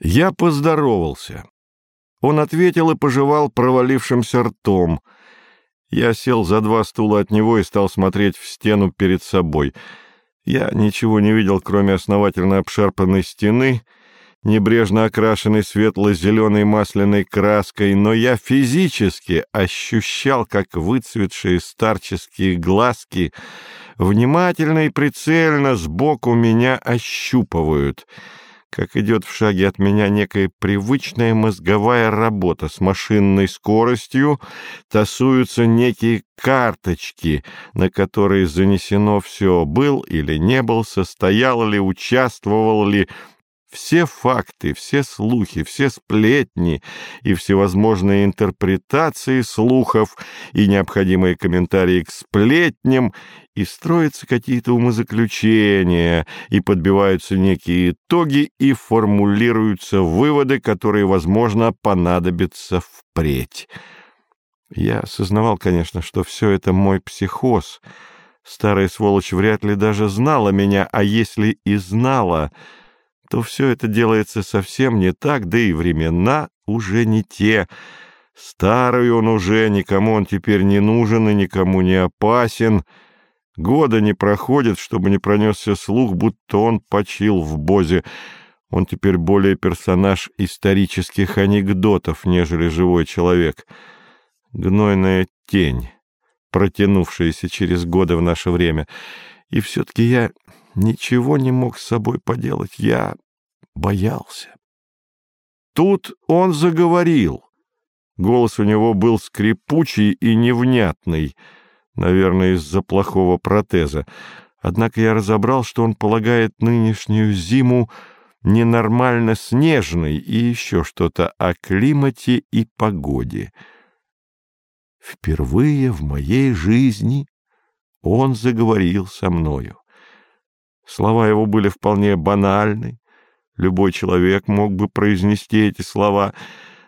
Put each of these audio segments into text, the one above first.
Я поздоровался. Он ответил и пожевал провалившимся ртом. Я сел за два стула от него и стал смотреть в стену перед собой. Я ничего не видел, кроме основательно обшарпанной стены, небрежно окрашенной светло-зеленой масляной краской, но я физически ощущал, как выцветшие старческие глазки внимательно и прицельно сбоку меня ощупывают — как идет в шаге от меня некая привычная мозговая работа с машинной скоростью, тасуются некие карточки, на которые занесено все, был или не был, состоял ли, участвовал ли, все факты, все слухи, все сплетни и всевозможные интерпретации слухов и необходимые комментарии к сплетням, и строятся какие-то умозаключения, и подбиваются некие итоги, и формулируются выводы, которые, возможно, понадобятся впредь. Я осознавал, конечно, что все это мой психоз. Старая сволочь вряд ли даже знала меня, а если и знала то все это делается совсем не так, да и времена уже не те. Старый он уже, никому он теперь не нужен и никому не опасен. Года не проходит, чтобы не пронесся слух, будто он почил в Бозе. Он теперь более персонаж исторических анекдотов, нежели живой человек. Гнойная тень, протянувшаяся через годы в наше время. И все-таки я ничего не мог с собой поделать. Я боялся. Тут он заговорил. Голос у него был скрипучий и невнятный, наверное, из-за плохого протеза. Однако я разобрал, что он полагает нынешнюю зиму ненормально снежной и еще что-то о климате и погоде. Впервые в моей жизни он заговорил со мною. Слова его были вполне банальны. Любой человек мог бы произнести эти слова,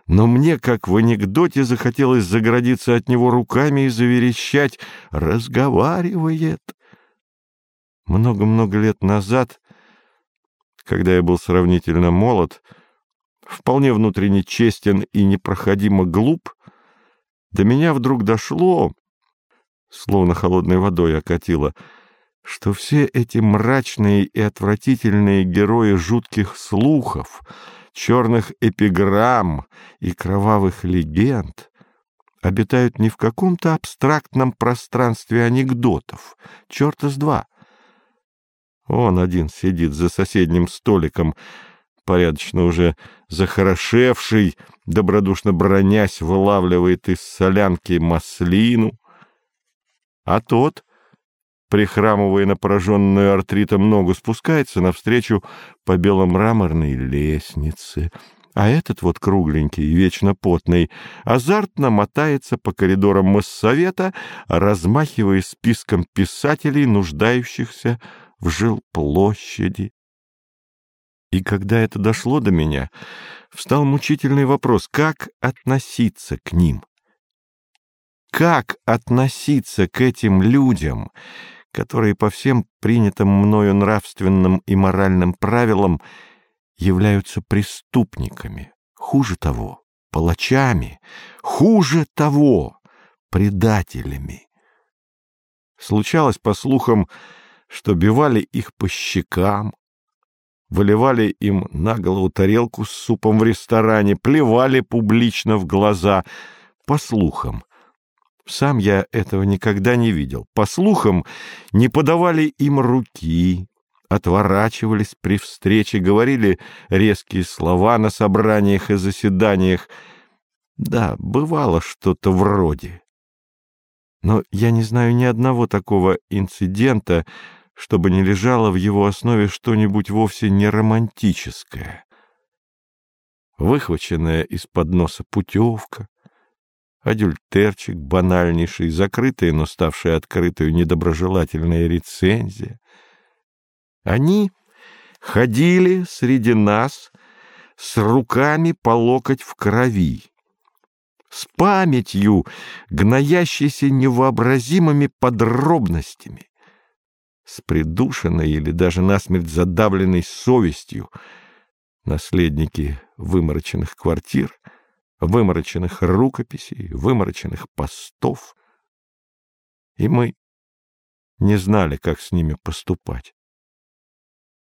но мне, как в анекдоте, захотелось заградиться от него руками и заверещать «разговаривает». Много-много лет назад, когда я был сравнительно молод, вполне внутренне честен и непроходимо глуп, до меня вдруг дошло, словно холодной водой окатило — что все эти мрачные и отвратительные герои жутких слухов, черных эпиграмм и кровавых легенд обитают не в каком-то абстрактном пространстве анекдотов, черта с два. Он один сидит за соседним столиком, порядочно уже захорошевший, добродушно бронясь, вылавливает из солянки маслину, а тот — прихрамывая на пораженную артритом ногу, спускается навстречу по беломраморной лестнице. А этот вот кругленький, вечно потный, азартно мотается по коридорам Моссовета, размахивая списком писателей, нуждающихся в жилплощади. И когда это дошло до меня, встал мучительный вопрос, как относиться к ним? Как относиться к этим людям, которые по всем принятым мною нравственным и моральным правилам являются преступниками, хуже того, палачами, хуже того, предателями. Случалось, по слухам, что бивали их по щекам, выливали им на голову тарелку с супом в ресторане, плевали публично в глаза, по слухам, сам я этого никогда не видел. По слухам, не подавали им руки, отворачивались при встрече, говорили резкие слова на собраниях и заседаниях. Да, бывало что-то вроде. Но я не знаю ни одного такого инцидента, чтобы не лежало в его основе что-нибудь вовсе не романтическое. Выхваченная из-под носа путевка, адюльтерчик банальнейший, закрытая, но ставшая открытую недоброжелательная рецензия. Они ходили среди нас с руками по локоть в крови, с памятью, гноящейся невообразимыми подробностями, с придушенной или даже насмерть задавленной совестью, наследники вымороченных квартир, вымороченных рукописей, вымороченных постов. И мы не знали, как с ними поступать.